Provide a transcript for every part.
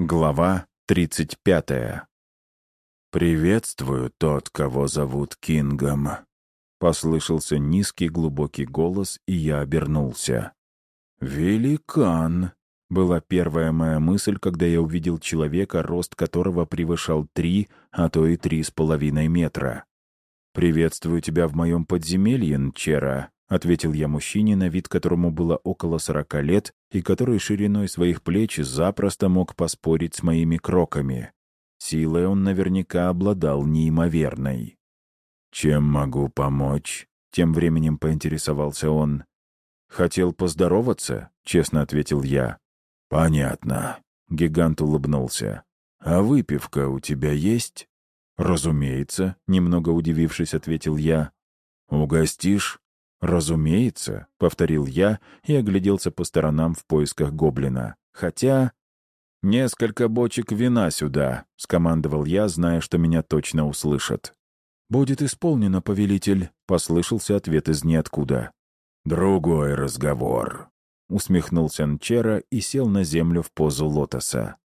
Глава 35. «Приветствую тот, кого зовут Кингом», — послышался низкий глубокий голос, и я обернулся. «Великан!» — была первая моя мысль, когда я увидел человека, рост которого превышал три, а то и три с половиной метра. «Приветствую тебя в моем подземелье, Нчера», — ответил я мужчине, на вид которому было около сорока лет, и который шириной своих плеч запросто мог поспорить с моими кроками. Силой он наверняка обладал неимоверной. «Чем могу помочь?» — тем временем поинтересовался он. «Хотел поздороваться?» — честно ответил я. «Понятно», — гигант улыбнулся. «А выпивка у тебя есть?» «Разумеется», — немного удивившись, ответил я. «Угостишь?» «Разумеется», — повторил я и огляделся по сторонам в поисках гоблина. «Хотя...» «Несколько бочек вина сюда», — скомандовал я, зная, что меня точно услышат. «Будет исполнено, повелитель», — послышался ответ из ниоткуда. «Другой разговор», — усмехнулся Нчера и сел на землю в позу лотоса.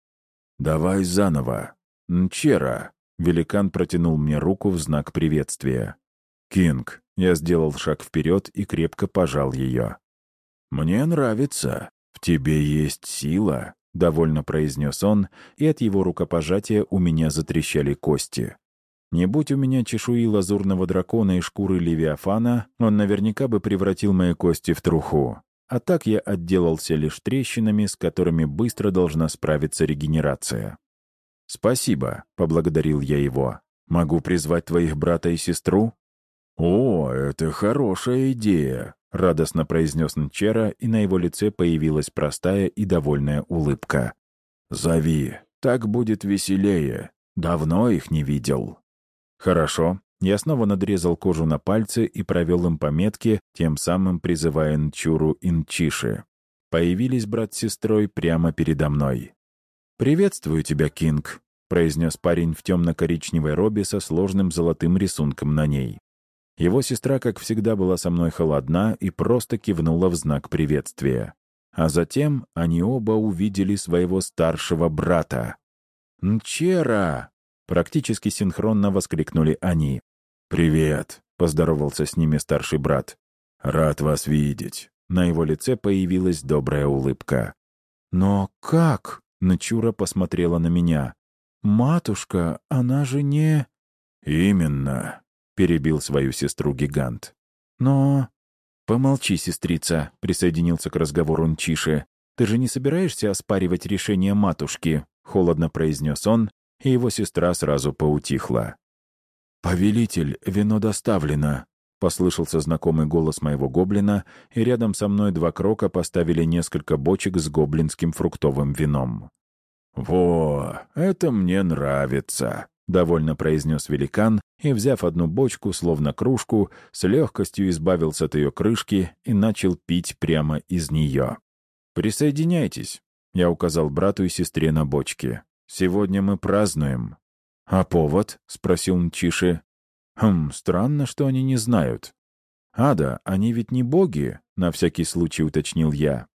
«Давай заново. Нчера», — великан протянул мне руку в знак приветствия. «Кинг, я сделал шаг вперед и крепко пожал ее. «Мне нравится. В тебе есть сила», — довольно произнес он, и от его рукопожатия у меня затрещали кости. Не будь у меня чешуи лазурного дракона и шкуры Левиафана, он наверняка бы превратил мои кости в труху. А так я отделался лишь трещинами, с которыми быстро должна справиться регенерация. «Спасибо», — поблагодарил я его. «Могу призвать твоих брата и сестру?» «О, это хорошая идея», — радостно произнес Нчера, и на его лице появилась простая и довольная улыбка. «Зови, так будет веселее. Давно их не видел». «Хорошо». Я снова надрезал кожу на пальцы и провел им пометки, тем самым призывая Нчуру Инчиши. Появились брат с сестрой прямо передо мной. «Приветствую тебя, Кинг», — произнес парень в темно-коричневой робе со сложным золотым рисунком на ней. Его сестра, как всегда, была со мной холодна и просто кивнула в знак приветствия. А затем они оба увидели своего старшего брата. «Нчера!» — практически синхронно воскликнули они. «Привет!» — поздоровался с ними старший брат. «Рад вас видеть!» На его лице появилась добрая улыбка. «Но как?» — Нчура посмотрела на меня. «Матушка, она же не...» «Именно. — перебил свою сестру гигант. «Но...» «Помолчи, сестрица», — присоединился к разговору Нчиши. «Ты же не собираешься оспаривать решение матушки?» — холодно произнес он, и его сестра сразу поутихла. «Повелитель, вино доставлено», — послышался знакомый голос моего гоблина, и рядом со мной два крока поставили несколько бочек с гоблинским фруктовым вином. «Во, это мне нравится», — довольно произнес великан и, взяв одну бочку, словно кружку, с легкостью избавился от ее крышки и начал пить прямо из нее. «Присоединяйтесь», — я указал брату и сестре на бочке. «Сегодня мы празднуем». «А повод?» — спросил Нчиши. «Хм, странно, что они не знают». «Ада, они ведь не боги?» — на всякий случай уточнил я.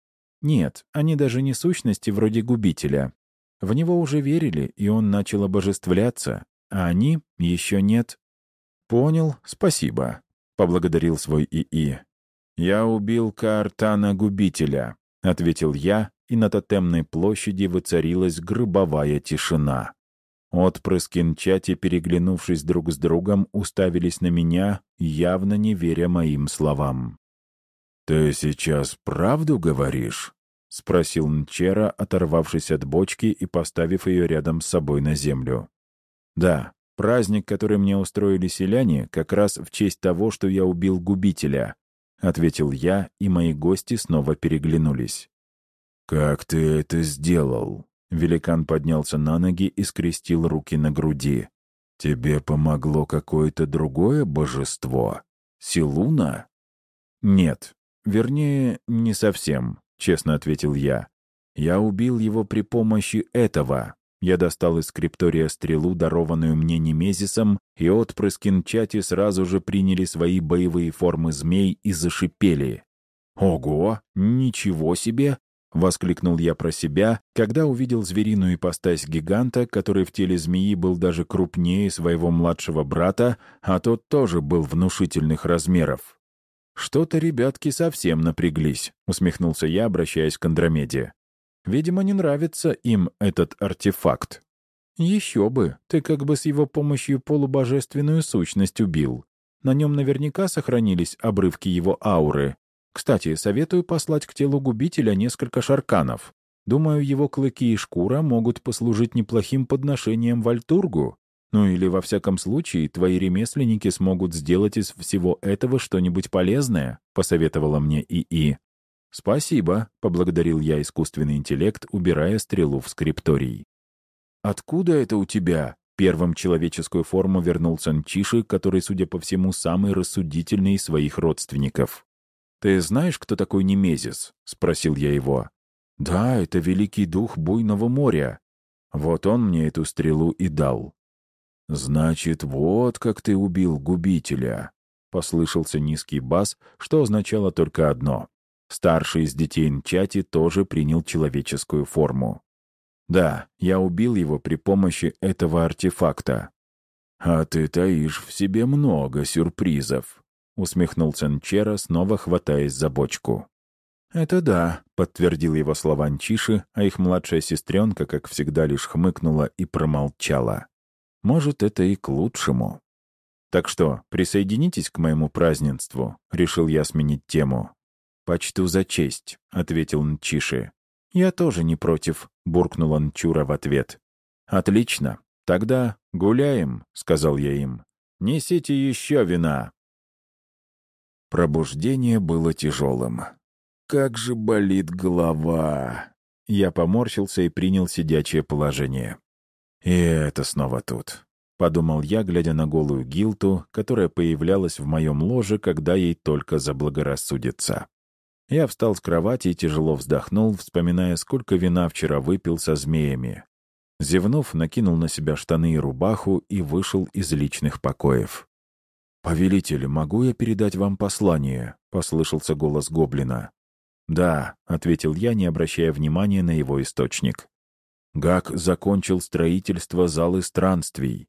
«Нет, они даже не сущности вроде губителя. В него уже верили, и он начал обожествляться, а они еще нет. «Понял, спасибо», — поблагодарил свой ИИ. «Я убил Каартана-губителя», — ответил я, и на тотемной площади воцарилась гробовая тишина. Отпрыски Нчати, переглянувшись друг с другом, уставились на меня, явно не веря моим словам. «Ты сейчас правду говоришь?» — спросил Нчера, оторвавшись от бочки и поставив ее рядом с собой на землю. «Да, праздник, который мне устроили селяне, как раз в честь того, что я убил губителя», — ответил я, и мои гости снова переглянулись. «Как ты это сделал?» Великан поднялся на ноги и скрестил руки на груди. «Тебе помогло какое-то другое божество? Силуна?» «Нет. Вернее, не совсем. — честно ответил я. «Я убил его при помощи этого». Я достал из скриптория стрелу, дарованную мне Немезисом, и отпрыски Нчати сразу же приняли свои боевые формы змей и зашипели. «Ого! Ничего себе! воскликнул я про себя, когда увидел звериную ипостась гиганта, который в теле змеи был даже крупнее своего младшего брата, а тот тоже был внушительных размеров. «Что-то ребятки совсем напряглись», — усмехнулся я, обращаясь к Андромеде. «Видимо, не нравится им этот артефакт». «Еще бы, ты как бы с его помощью полубожественную сущность убил. На нем наверняка сохранились обрывки его ауры. Кстати, советую послать к телу губителя несколько шарканов. Думаю, его клыки и шкура могут послужить неплохим подношением Вальтургу. Ну или, во всяком случае, твои ремесленники смогут сделать из всего этого что-нибудь полезное», — посоветовала мне ИИ. «Спасибо», — поблагодарил я искусственный интеллект, убирая стрелу в скрипторий. «Откуда это у тебя?» Первым человеческую форму вернулся Нчиши, который, судя по всему, самый рассудительный из своих родственников. «Ты знаешь, кто такой Немезис?» — спросил я его. «Да, это великий дух буйного моря. Вот он мне эту стрелу и дал». «Значит, вот как ты убил губителя», — послышался низкий бас, что означало только одно. Старший из детей Нчати тоже принял человеческую форму. Да, я убил его при помощи этого артефакта. А ты таишь в себе много сюрпризов, усмехнулся Нчера, снова хватаясь за бочку. «Это да», — подтвердил его слова Нчиши, а их младшая сестренка, как всегда, лишь хмыкнула и промолчала. «Может, это и к лучшему». «Так что, присоединитесь к моему празднеству», — решил я сменить тему. «Почту за честь», — ответил Нчиши. «Я тоже не против», — буркнул он Чура в ответ. «Отлично. Тогда гуляем», — сказал я им. «Несите еще вина». Пробуждение было тяжелым. «Как же болит голова!» Я поморщился и принял сидячее положение. «И это снова тут», — подумал я, глядя на голую гилту, которая появлялась в моем ложе, когда ей только заблагорассудится. Я встал с кровати и тяжело вздохнул, вспоминая, сколько вина вчера выпил со змеями. Зевнув, накинул на себя штаны и рубаху и вышел из личных покоев. «Повелитель, могу я передать вам послание?» — послышался голос гоблина. «Да», — ответил я, не обращая внимания на его источник. Гак закончил строительство залы странствий.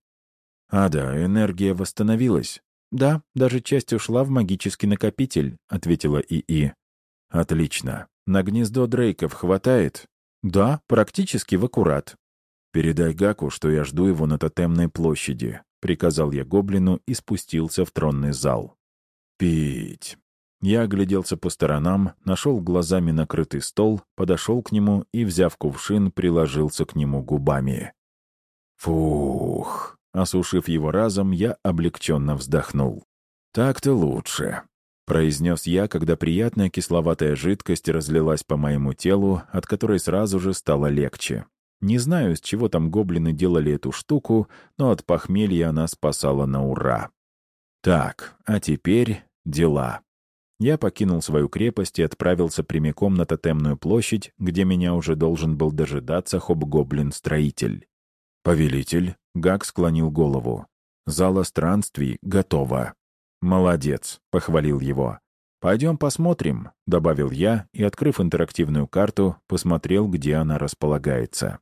«А да, энергия восстановилась». «Да, даже часть ушла в магический накопитель», — ответила ИИ. «Отлично. На гнездо Дрейков хватает?» «Да, практически в аккурат». «Передай Гаку, что я жду его на тотемной площади», — приказал я гоблину и спустился в тронный зал. «Пить». Я огляделся по сторонам, нашел глазами накрытый стол, подошел к нему и, взяв кувшин, приложился к нему губами. Фух! Осушив его разом, я облегченно вздохнул. Так-то лучше произнес я, когда приятная кисловатая жидкость разлилась по моему телу, от которой сразу же стало легче. Не знаю, с чего там гоблины делали эту штуку, но от похмелья она спасала на ура. Так, а теперь дела. Я покинул свою крепость и отправился прямиком на тотемную площадь, где меня уже должен был дожидаться хоб-гоблин-строитель. «Повелитель», — Гак склонил голову. «Зала странствий готова». «Молодец», — похвалил его. «Пойдем посмотрим», — добавил я и, открыв интерактивную карту, посмотрел, где она располагается.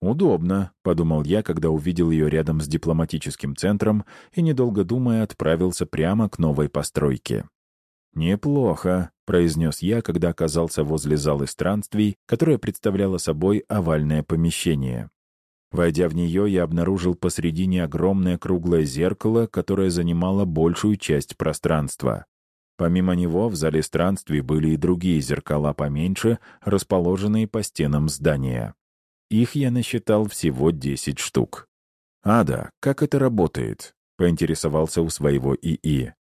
«Удобно», — подумал я, когда увидел ее рядом с дипломатическим центром и, недолго думая, отправился прямо к новой постройке. «Неплохо», — произнес я, когда оказался возле залы странствий, которая представляла собой овальное помещение. Войдя в нее, я обнаружил посредине огромное круглое зеркало, которое занимало большую часть пространства. Помимо него в зале странствий были и другие зеркала поменьше, расположенные по стенам здания. Их я насчитал всего 10 штук. «Ада, как это работает?» — поинтересовался у своего ИИ.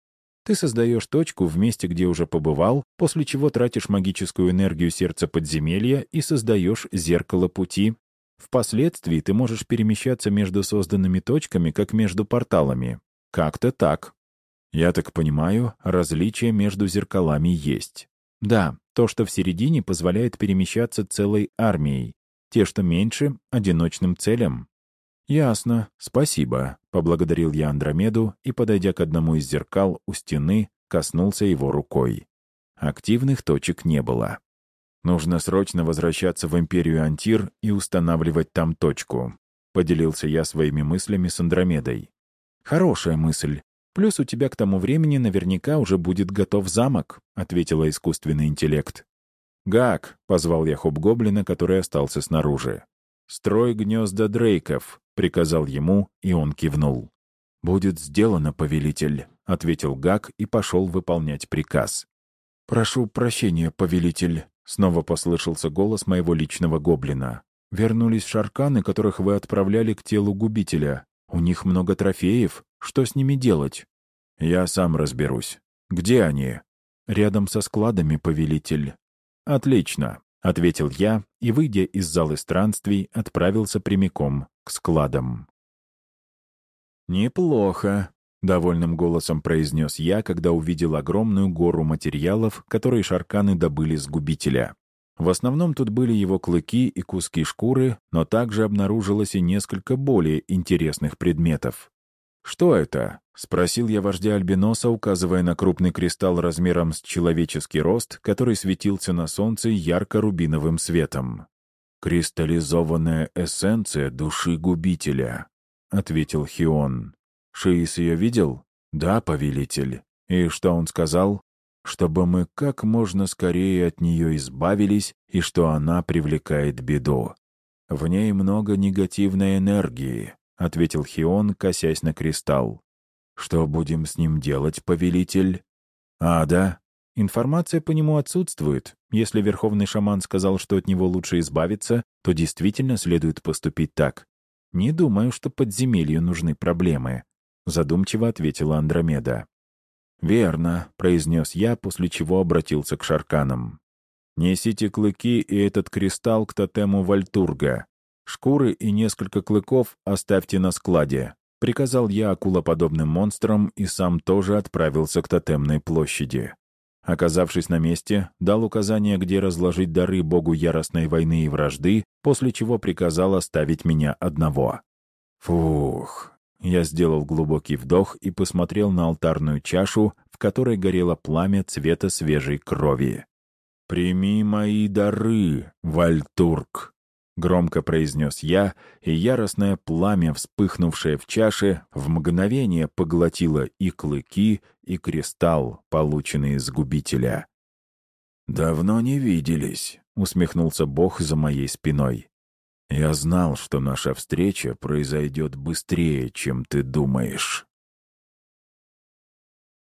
«Ты создаешь точку в месте, где уже побывал, после чего тратишь магическую энергию сердца подземелья и создаешь зеркало пути, Впоследствии ты можешь перемещаться между созданными точками, как между порталами. Как-то так. Я так понимаю, различия между зеркалами есть. Да, то, что в середине, позволяет перемещаться целой армией. Те, что меньше — одиночным целям. «Ясно, спасибо», — поблагодарил я Андромеду и, подойдя к одному из зеркал у стены, коснулся его рукой. Активных точек не было. Нужно срочно возвращаться в Империю Антир и устанавливать там точку. Поделился я своими мыслями с Андромедой. «Хорошая мысль. Плюс у тебя к тому времени наверняка уже будет готов замок», — ответила искусственный интеллект. «Гак», — позвал я Хоб-Гоблина, который остался снаружи. «Строй гнезда Дрейков», — приказал ему, и он кивнул. «Будет сделано, повелитель», — ответил Гак и пошел выполнять приказ. «Прошу прощения, повелитель», — снова послышался голос моего личного гоблина. «Вернулись шарканы, которых вы отправляли к телу губителя. У них много трофеев. Что с ними делать?» «Я сам разберусь. Где они?» «Рядом со складами, повелитель». «Отлично», — ответил я и, выйдя из залы странствий, отправился прямиком к складам. «Неплохо», Довольным голосом произнес я, когда увидел огромную гору материалов, которые шарканы добыли с губителя. В основном тут были его клыки и куски шкуры, но также обнаружилось и несколько более интересных предметов. «Что это?» — спросил я вождя Альбиноса, указывая на крупный кристалл размером с человеческий рост, который светился на солнце ярко-рубиновым светом. «Кристаллизованная эссенция души губителя», — ответил Хион. Шиис ее видел? Да, повелитель. И что он сказал? Чтобы мы как можно скорее от нее избавились и что она привлекает беду. В ней много негативной энергии, ответил Хион, косясь на кристалл. Что будем с ним делать, повелитель? А, да. Информация по нему отсутствует. Если верховный шаман сказал, что от него лучше избавиться, то действительно следует поступить так. Не думаю, что подземелью нужны проблемы. — задумчиво ответила Андромеда. «Верно», — произнес я, после чего обратился к шарканам. «Несите клыки и этот кристалл к тотему Вальтурга. Шкуры и несколько клыков оставьте на складе», — приказал я акулоподобным монстрам и сам тоже отправился к тотемной площади. Оказавшись на месте, дал указание, где разложить дары богу яростной войны и вражды, после чего приказал оставить меня одного. Фух, я сделал глубокий вдох и посмотрел на алтарную чашу, в которой горело пламя цвета свежей крови. «Прими мои дары, Вальтурк!» — громко произнес я, и яростное пламя, вспыхнувшее в чаше, в мгновение поглотило и клыки, и кристалл, полученный из губителя. «Давно не виделись», — усмехнулся Бог за моей спиной. Я знал, что наша встреча произойдет быстрее, чем ты думаешь.